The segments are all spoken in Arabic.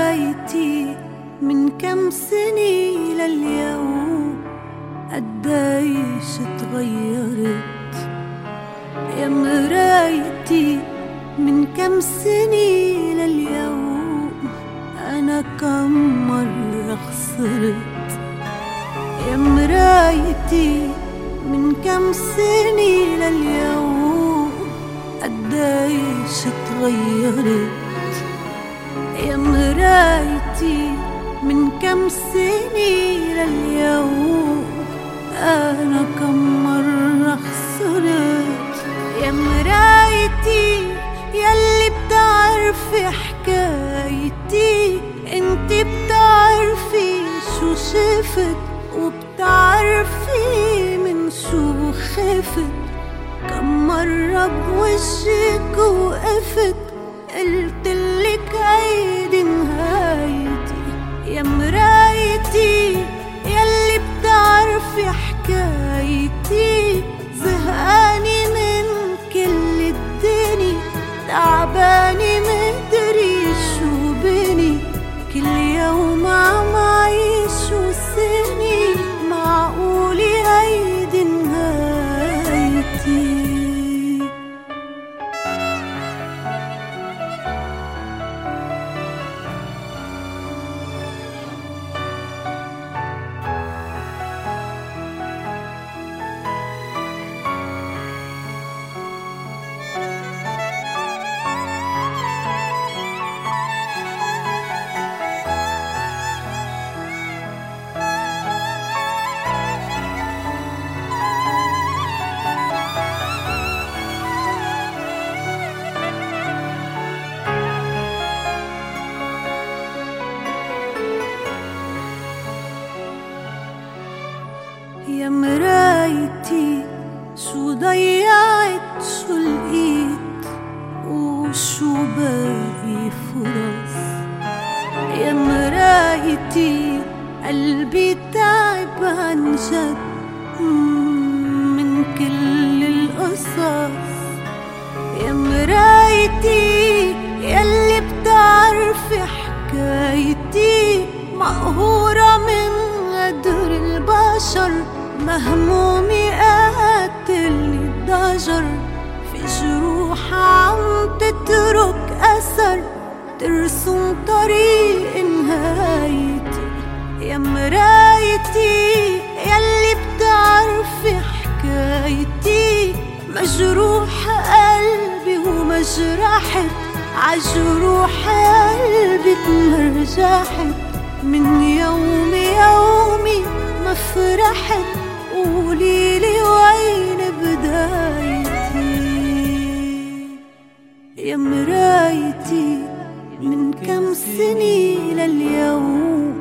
يا مرايتي من كم سنة لليوم قديش تغيرت يا مرايتي من كم سنة لليوم أنا كم مرة خسرت. يا مرايتي من كم سنة لليوم قديش تغيرت يا مرايتي من كم سنة لليوم أنا كم مرة خسرت يا مرايتي يلي بتعرفي حكايتي. أنت بتعرفي شو شفت وبتعرفي من شو خفت. كم مرة بوشك وقفت يا مرايتي يلي بتعرفي حكايتي. مرايتي شو ضيعت شو لقيت وشو باقي فرص. يا مرايتي قلبي تعب عن جد من كل القصص. يا مرايتي يلي بتعرفي حكايتي مقهورة مهمومي قاتلني الضجر. في جروح عم تترك أثر. ترسم طريق نهايتي يا مرايتي يلي بتعرفي حكايتي. مجروح قلبي ومجرحت. عجروح قلبي تمرجحت من يوم يومي ما فرحت. قوليلي وين بدايتي؟ يا مرايتي من كم سنة لليوم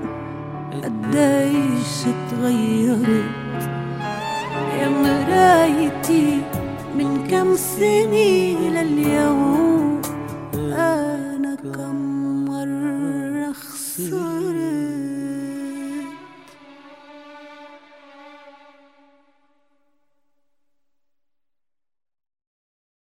قديش تغيرت يا مرايتي من كم سنة لليوم أنا كم مرة خسرت؟